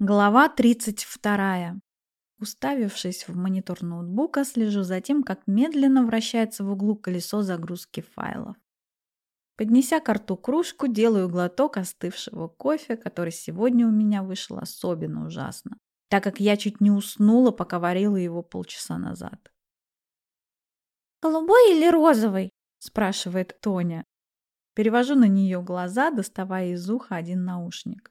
Глава 32. Уставившись в монитор ноутбука, слежу за тем, как медленно вращается в углу колесо загрузки файлов. Поднеся к рту кружку, делаю глоток остывшего кофе, который сегодня у меня вышел особенно ужасно, так как я чуть не уснула, пока варила его полчаса назад. «Голубой или розовый?» – спрашивает Тоня. Перевожу на нее глаза, доставая из уха один наушник.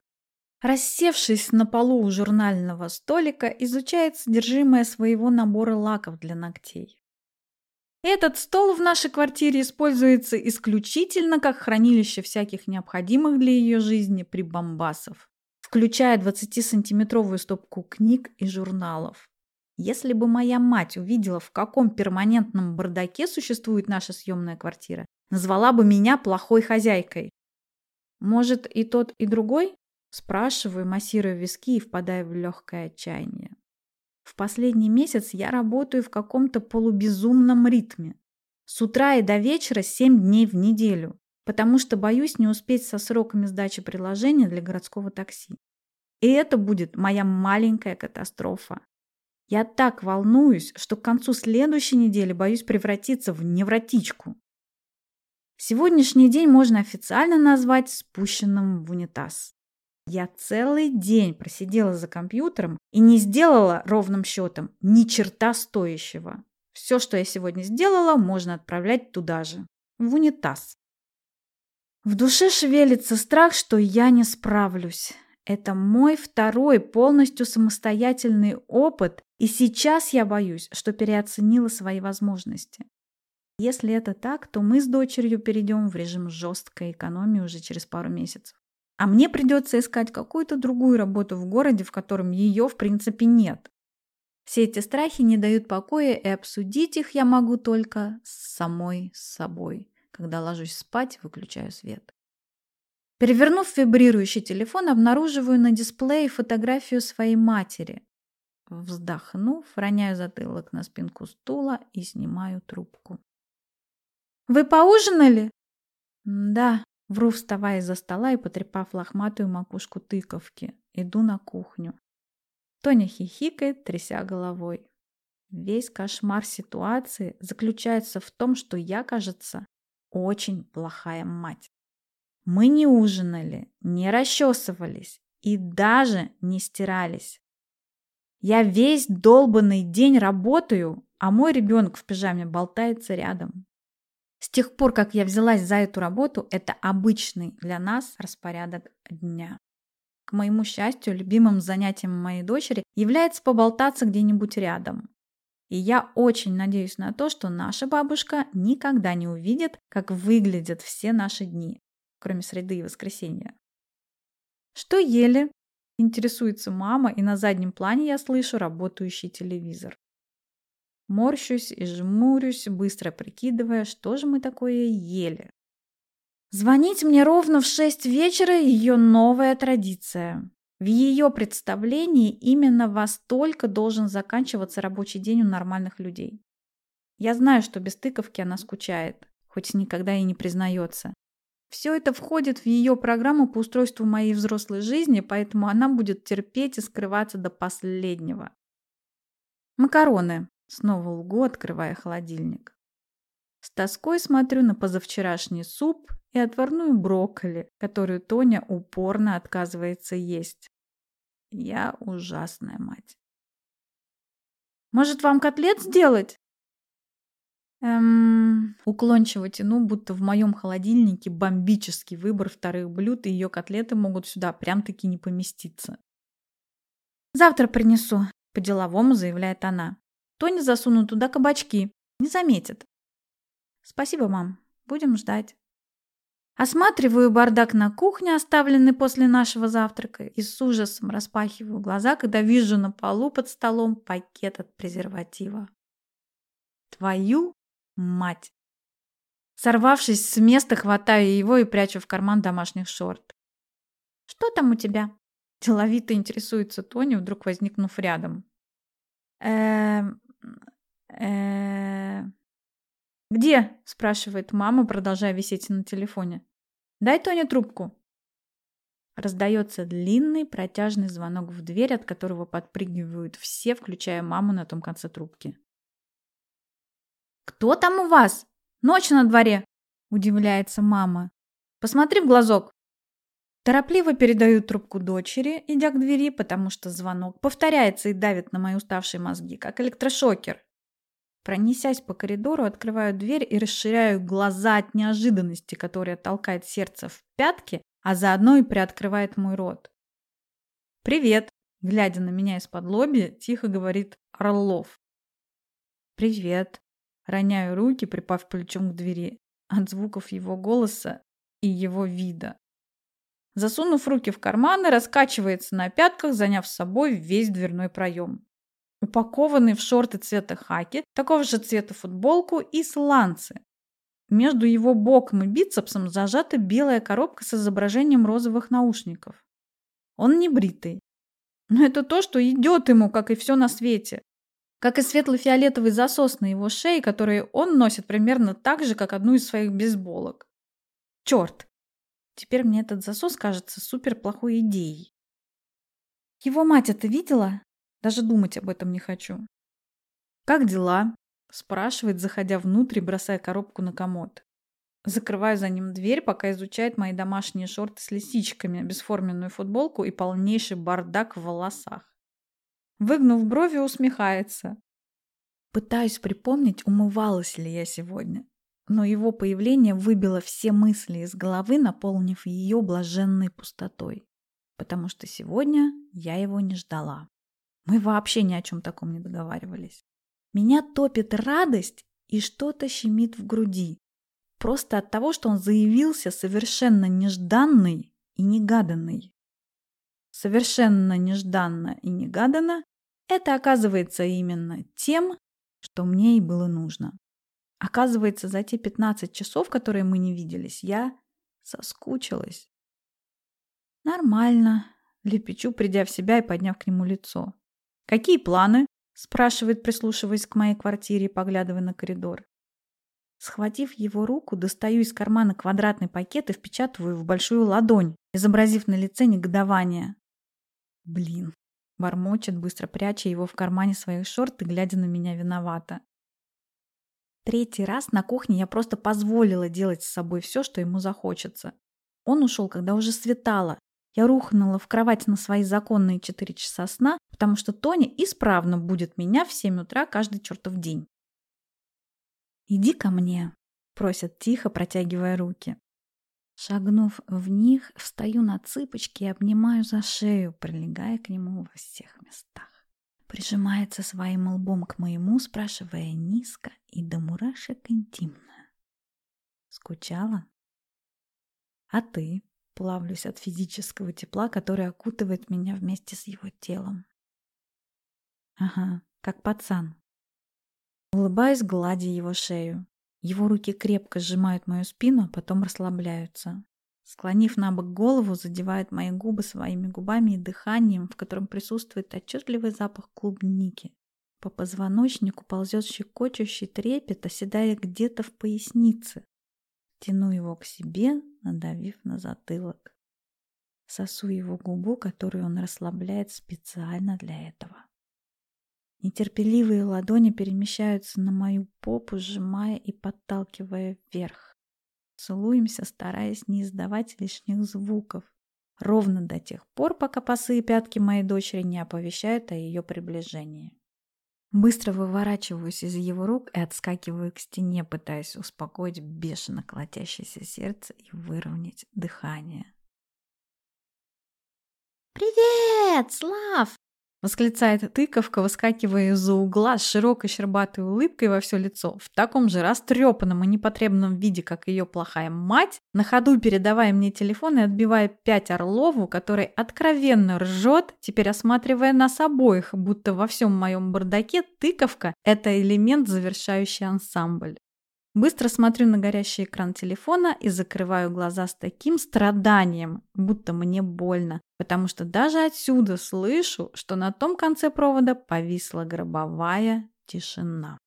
Рассевшись на полу у журнального столика, изучает содержимое своего набора лаков для ногтей. Этот стол в нашей квартире используется исключительно как хранилище всяких необходимых для ее жизни прибамбасов, включая 20-сантиметровую стопку книг и журналов. Если бы моя мать увидела, в каком перманентном бардаке существует наша съемная квартира, назвала бы меня плохой хозяйкой. Может, и тот, и другой? Спрашиваю, массируя виски и впадая в легкое отчаяние. В последний месяц я работаю в каком-то полубезумном ритме. С утра и до вечера 7 дней в неделю, потому что боюсь не успеть со сроками сдачи приложения для городского такси. И это будет моя маленькая катастрофа. Я так волнуюсь, что к концу следующей недели боюсь превратиться в невротичку. Сегодняшний день можно официально назвать спущенным в унитаз. Я целый день просидела за компьютером и не сделала ровным счетом ни черта стоящего. Все, что я сегодня сделала, можно отправлять туда же, в унитаз. В душе шевелится страх, что я не справлюсь. Это мой второй полностью самостоятельный опыт, и сейчас я боюсь, что переоценила свои возможности. Если это так, то мы с дочерью перейдем в режим жесткой экономии уже через пару месяцев. А мне придется искать какую-то другую работу в городе, в котором ее в принципе нет. Все эти страхи не дают покоя, и обсудить их я могу только с самой собой, когда ложусь спать выключаю свет. Перевернув вибрирующий телефон, обнаруживаю на дисплее фотографию своей матери. Вздохнув, роняю затылок на спинку стула и снимаю трубку. «Вы поужинали?» «Да», Вру, вставая из-за стола и потрепав лохматую макушку тыковки. Иду на кухню. Тоня хихикает, тряся головой. Весь кошмар ситуации заключается в том, что я, кажется, очень плохая мать. Мы не ужинали, не расчесывались и даже не стирались. Я весь долбанный день работаю, а мой ребенок в пижаме болтается рядом. С тех пор, как я взялась за эту работу, это обычный для нас распорядок дня. К моему счастью, любимым занятием моей дочери является поболтаться где-нибудь рядом. И я очень надеюсь на то, что наша бабушка никогда не увидит, как выглядят все наши дни, кроме среды и воскресенья. «Что ели?» – интересуется мама, и на заднем плане я слышу работающий телевизор. Морщусь и жмурюсь, быстро прикидывая, что же мы такое ели. Звонить мне ровно в шесть вечера – ее новая традиция. В ее представлении именно во столько должен заканчиваться рабочий день у нормальных людей. Я знаю, что без тыковки она скучает, хоть никогда и не признается. Все это входит в ее программу по устройству моей взрослой жизни, поэтому она будет терпеть и скрываться до последнего. Макароны. Снова лгу, открывая холодильник. С тоской смотрю на позавчерашний суп и отварную брокколи, которую Тоня упорно отказывается есть. Я ужасная мать. «Может, вам котлет сделать?» Эм, уклончиво тяну, будто в моем холодильнике бомбический выбор вторых блюд, и ее котлеты могут сюда прям-таки не поместиться. «Завтра принесу», — по-деловому заявляет она. Тони засунут туда кабачки. Не заметит. Спасибо, мам. Будем ждать. Осматриваю бардак на кухне, оставленный после нашего завтрака, и с ужасом распахиваю глаза, когда вижу на полу под столом пакет от презерватива. Твою мать! Сорвавшись с места, хватаю его и прячу в карман домашних шорт. «Что там у тебя?» Деловито интересуется Тони, вдруг возникнув рядом. «Эм, э «Где?» – спрашивает мама, продолжая висеть на телефоне. «Дай Тоне трубку». Раздается длинный протяжный звонок в дверь, от которого подпрыгивают все, включая маму на том конце трубки. «Кто там у вас? Ночь на дворе!» – удивляется мама. «Посмотри в глазок!» Торопливо передаю трубку дочери, идя к двери, потому что звонок повторяется и давит на мои уставшие мозги, как электрошокер. Пронесясь по коридору, открываю дверь и расширяю глаза от неожиданности, которая толкает сердце в пятки, а заодно и приоткрывает мой рот. «Привет!» – глядя на меня из-под лоби, тихо говорит Орлов. «Привет!» – роняю руки, припав плечом к двери, от звуков его голоса и его вида. Засунув руки в карманы, раскачивается на пятках, заняв с собой весь дверной проем. Упакованный в шорты цвета хаки, такого же цвета футболку и сланцы. Между его боком и бицепсом зажата белая коробка с изображением розовых наушников. Он не бритый. Но это то, что идет ему, как и все на свете. Как и светло-фиолетовый засос на его шее, который он носит примерно так же, как одну из своих бейсболок. Черт! Теперь мне этот засос кажется супер плохой идеей. Его мать это видела? Даже думать об этом не хочу. «Как дела?» – спрашивает, заходя внутрь и бросая коробку на комод. Закрываю за ним дверь, пока изучает мои домашние шорты с лисичками, бесформенную футболку и полнейший бардак в волосах. Выгнув брови, усмехается. Пытаюсь припомнить, умывалась ли я сегодня но его появление выбило все мысли из головы, наполнив ее блаженной пустотой. Потому что сегодня я его не ждала. Мы вообще ни о чем таком не договаривались. Меня топит радость и что-то щемит в груди. Просто от того, что он заявился совершенно нежданный и негаданный. Совершенно нежданно и негаданно это оказывается именно тем, что мне и было нужно. Оказывается, за те 15 часов, которые мы не виделись, я соскучилась. Нормально, лепечу, придя в себя и подняв к нему лицо. Какие планы? спрашивает, прислушиваясь к моей квартире и поглядывая на коридор. Схватив его руку, достаю из кармана квадратный пакет и впечатываю в большую ладонь, изобразив на лице негодование. Блин, бормочет, быстро пряча его в кармане своих шорт и глядя на меня виновато. Третий раз на кухне я просто позволила делать с собой все, что ему захочется. Он ушел, когда уже светало. Я рухнула в кровать на свои законные 4 часа сна, потому что Тоня исправно будет меня в 7 утра каждый чертов день. «Иди ко мне», — просят тихо, протягивая руки. Шагнув в них, встаю на цыпочки и обнимаю за шею, прилегая к нему во всех местах прижимается своим лбом к моему, спрашивая низко и до мурашек интимно. Скучала? А ты? Плавлюсь от физического тепла, которое окутывает меня вместе с его телом. Ага, как пацан. Улыбаюсь, гладя его шею. Его руки крепко сжимают мою спину, а потом расслабляются. Склонив на бок голову, задевает мои губы своими губами и дыханием, в котором присутствует отчетливый запах клубники. По позвоночнику ползет щекочущий трепет, оседая где-то в пояснице. Тяну его к себе, надавив на затылок. Сосу его губу, которую он расслабляет специально для этого. Нетерпеливые ладони перемещаются на мою попу, сжимая и подталкивая вверх. Целуемся, стараясь не издавать лишних звуков. Ровно до тех пор, пока босые пятки моей дочери не оповещают о ее приближении. Быстро выворачиваюсь из его рук и отскакиваю к стене, пытаясь успокоить бешено колотящееся сердце и выровнять дыхание. «Привет, Слав!» Восклицает тыковка, выскакивая из-за угла с широкой щербатой улыбкой во все лицо, в таком же растрепанном и непотребном виде, как ее плохая мать, на ходу передавая мне телефон и отбивая пять Орлову, который откровенно ржет, теперь осматривая нас обоих, будто во всем моем бардаке тыковка – это элемент, завершающий ансамбль. Быстро смотрю на горящий экран телефона и закрываю глаза с таким страданием, будто мне больно, потому что даже отсюда слышу, что на том конце провода повисла гробовая тишина.